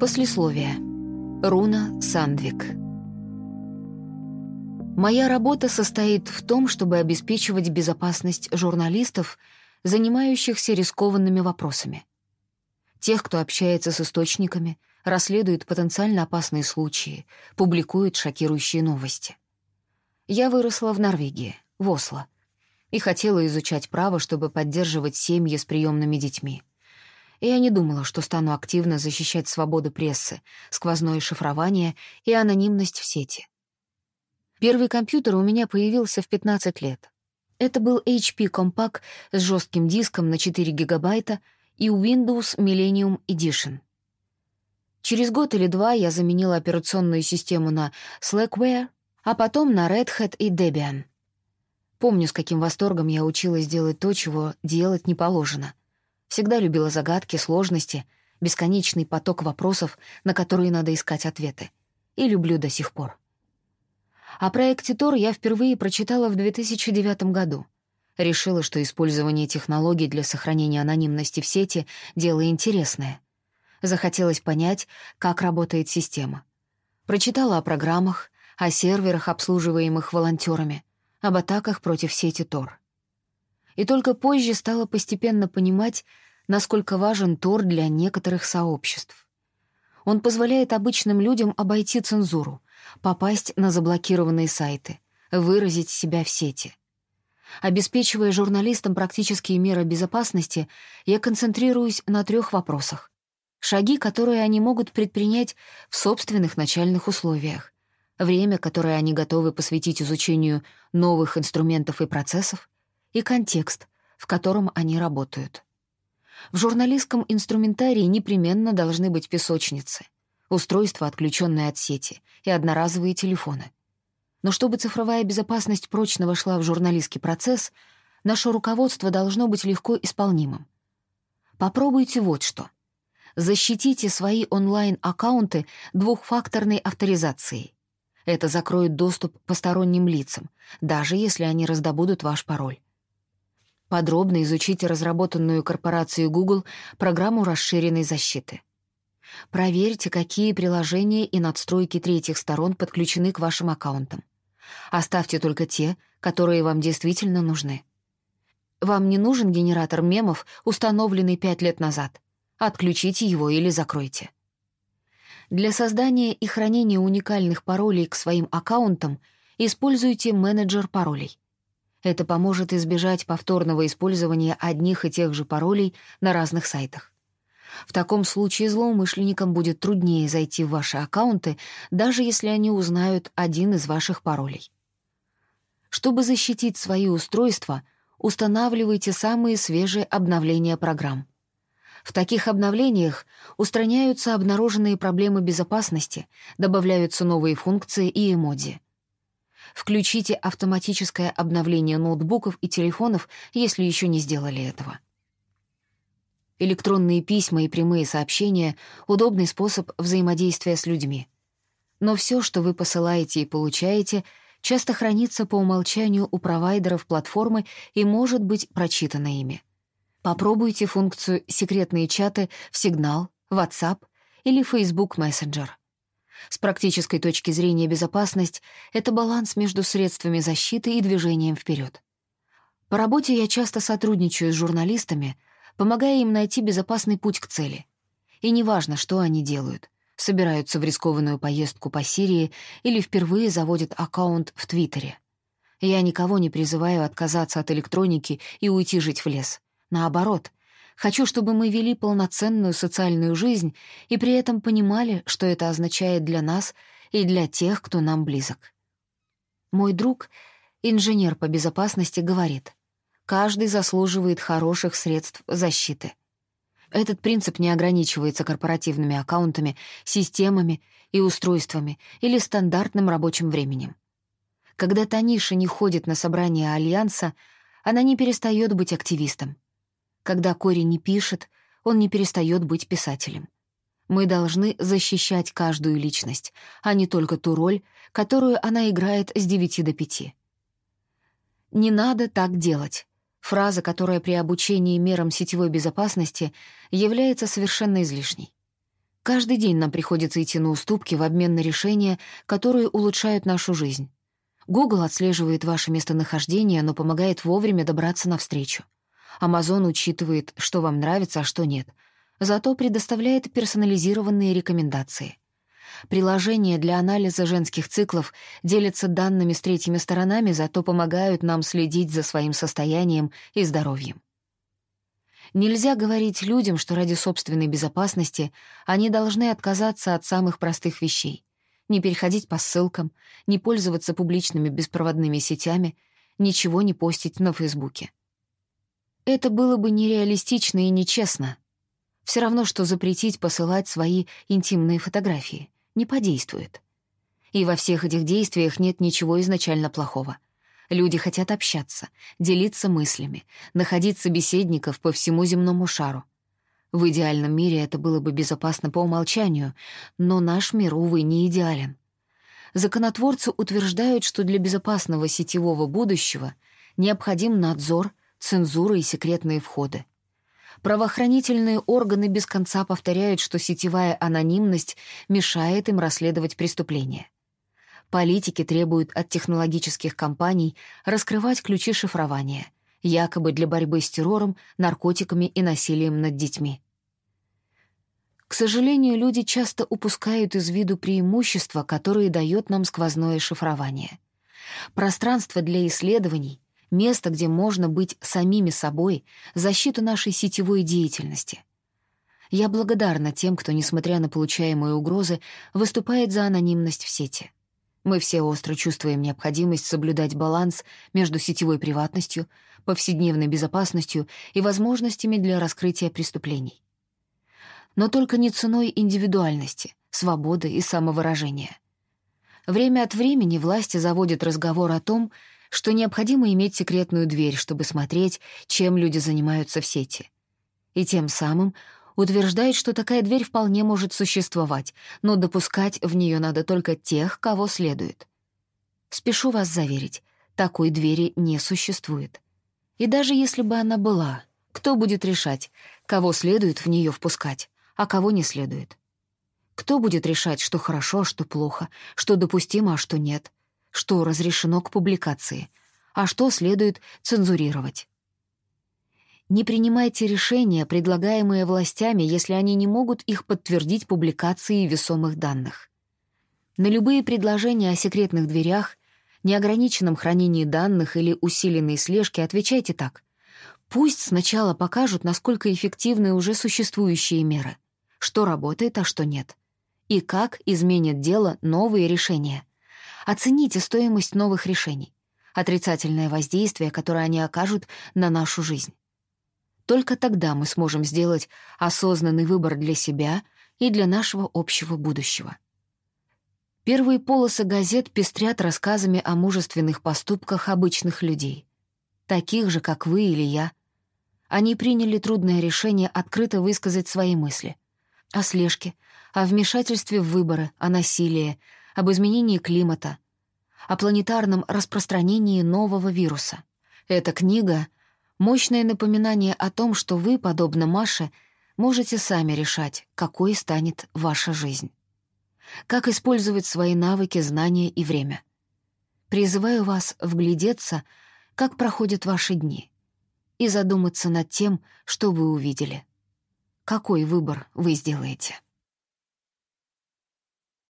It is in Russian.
Послесловие. Руна Сандвик. Моя работа состоит в том, чтобы обеспечивать безопасность журналистов, занимающихся рискованными вопросами. Тех, кто общается с источниками, расследует потенциально опасные случаи, публикует шокирующие новости. Я выросла в Норвегии, в Осло, и хотела изучать право, чтобы поддерживать семьи с приемными детьми — я не думала, что стану активно защищать свободу прессы, сквозное шифрование и анонимность в сети. Первый компьютер у меня появился в 15 лет. Это был HP Compaq с жестким диском на 4 гигабайта и Windows Millennium Edition. Через год или два я заменила операционную систему на Slackware, а потом на Red Hat и Debian. Помню, с каким восторгом я училась делать то, чего делать не положено. Всегда любила загадки, сложности, бесконечный поток вопросов, на которые надо искать ответы. И люблю до сих пор. О проекте Тор я впервые прочитала в 2009 году. Решила, что использование технологий для сохранения анонимности в сети — дело интересное. Захотелось понять, как работает система. Прочитала о программах, о серверах, обслуживаемых волонтерами, об атаках против сети Тор и только позже стала постепенно понимать, насколько важен Тор для некоторых сообществ. Он позволяет обычным людям обойти цензуру, попасть на заблокированные сайты, выразить себя в сети. Обеспечивая журналистам практические меры безопасности, я концентрируюсь на трех вопросах. Шаги, которые они могут предпринять в собственных начальных условиях, время, которое они готовы посвятить изучению новых инструментов и процессов, и контекст, в котором они работают. В журналистском инструментарии непременно должны быть песочницы, устройства, отключенные от сети, и одноразовые телефоны. Но чтобы цифровая безопасность прочно вошла в журналистский процесс, наше руководство должно быть легко исполнимым. Попробуйте вот что. Защитите свои онлайн-аккаунты двухфакторной авторизацией. Это закроет доступ посторонним лицам, даже если они раздобудут ваш пароль. Подробно изучите разработанную корпорацией Google программу расширенной защиты. Проверьте, какие приложения и надстройки третьих сторон подключены к вашим аккаунтам. Оставьте только те, которые вам действительно нужны. Вам не нужен генератор мемов, установленный пять лет назад. Отключите его или закройте. Для создания и хранения уникальных паролей к своим аккаунтам используйте менеджер паролей. Это поможет избежать повторного использования одних и тех же паролей на разных сайтах. В таком случае злоумышленникам будет труднее зайти в ваши аккаунты, даже если они узнают один из ваших паролей. Чтобы защитить свои устройства, устанавливайте самые свежие обновления программ. В таких обновлениях устраняются обнаруженные проблемы безопасности, добавляются новые функции и эмодзи. Включите автоматическое обновление ноутбуков и телефонов, если еще не сделали этого. Электронные письма и прямые сообщения — удобный способ взаимодействия с людьми. Но все, что вы посылаете и получаете, часто хранится по умолчанию у провайдеров платформы и может быть прочитано ими. Попробуйте функцию «Секретные чаты» в Signal, WhatsApp или Facebook Messenger. С практической точки зрения безопасность — это баланс между средствами защиты и движением вперед. По работе я часто сотрудничаю с журналистами, помогая им найти безопасный путь к цели. И неважно, что они делают — собираются в рискованную поездку по Сирии или впервые заводят аккаунт в Твиттере. Я никого не призываю отказаться от электроники и уйти жить в лес. Наоборот, Хочу, чтобы мы вели полноценную социальную жизнь и при этом понимали, что это означает для нас и для тех, кто нам близок. Мой друг, инженер по безопасности, говорит, каждый заслуживает хороших средств защиты. Этот принцип не ограничивается корпоративными аккаунтами, системами и устройствами или стандартным рабочим временем. Когда Таниша не ходит на собрания Альянса, она не перестает быть активистом. Когда Кори не пишет, он не перестает быть писателем. Мы должны защищать каждую личность, а не только ту роль, которую она играет с девяти до пяти. «Не надо так делать» — фраза, которая при обучении мерам сетевой безопасности является совершенно излишней. Каждый день нам приходится идти на уступки в обмен на решения, которые улучшают нашу жизнь. Google отслеживает ваше местонахождение, но помогает вовремя добраться навстречу. Amazon учитывает, что вам нравится, а что нет. Зато предоставляет персонализированные рекомендации. Приложения для анализа женских циклов делятся данными с третьими сторонами, зато помогают нам следить за своим состоянием и здоровьем. Нельзя говорить людям, что ради собственной безопасности они должны отказаться от самых простых вещей не переходить по ссылкам, не пользоваться публичными беспроводными сетями, ничего не постить на Фейсбуке. Это было бы нереалистично и нечестно. Все равно, что запретить посылать свои интимные фотографии. Не подействует. И во всех этих действиях нет ничего изначально плохого. Люди хотят общаться, делиться мыслями, находить собеседников по всему земному шару — в идеальном мире это было бы безопасно по умолчанию, но наш мир, увы, не идеален. Законотворцы утверждают, что для безопасного сетевого будущего необходим надзор, цензура и секретные входы. Правоохранительные органы без конца повторяют, что сетевая анонимность мешает им расследовать преступления. Политики требуют от технологических компаний раскрывать ключи шифрования — якобы для борьбы с террором, наркотиками и насилием над детьми. К сожалению, люди часто упускают из виду преимущества, которые дает нам сквозное шифрование. Пространство для исследований, место, где можно быть самими собой, защиту нашей сетевой деятельности. Я благодарна тем, кто, несмотря на получаемые угрозы, выступает за анонимность в сети. Мы все остро чувствуем необходимость соблюдать баланс между сетевой приватностью, повседневной безопасностью и возможностями для раскрытия преступлений. Но только не ценой индивидуальности, свободы и самовыражения. Время от времени власти заводят разговор о том, что необходимо иметь секретную дверь, чтобы смотреть, чем люди занимаются в сети. И тем самым утверждает, что такая дверь вполне может существовать, но допускать в нее надо только тех, кого следует. Спешу вас заверить, такой двери не существует. И даже если бы она была, кто будет решать, кого следует в нее впускать, а кого не следует? Кто будет решать, что хорошо, а что плохо, что допустимо, а что нет, что разрешено к публикации, а что следует цензурировать? Не принимайте решения, предлагаемые властями, если они не могут их подтвердить публикацией весомых данных. На любые предложения о секретных дверях неограниченном хранении данных или усиленной слежке, отвечайте так. Пусть сначала покажут, насколько эффективны уже существующие меры, что работает, а что нет, и как изменят дело новые решения. Оцените стоимость новых решений, отрицательное воздействие, которое они окажут на нашу жизнь. Только тогда мы сможем сделать осознанный выбор для себя и для нашего общего будущего. Первые полосы газет пестрят рассказами о мужественных поступках обычных людей. Таких же, как вы или я. Они приняли трудное решение открыто высказать свои мысли. О слежке, о вмешательстве в выборы, о насилии, об изменении климата, о планетарном распространении нового вируса. Эта книга — мощное напоминание о том, что вы, подобно Маше, можете сами решать, какой станет ваша жизнь как использовать свои навыки, знания и время. Призываю вас вглядеться, как проходят ваши дни, и задуматься над тем, что вы увидели. Какой выбор вы сделаете?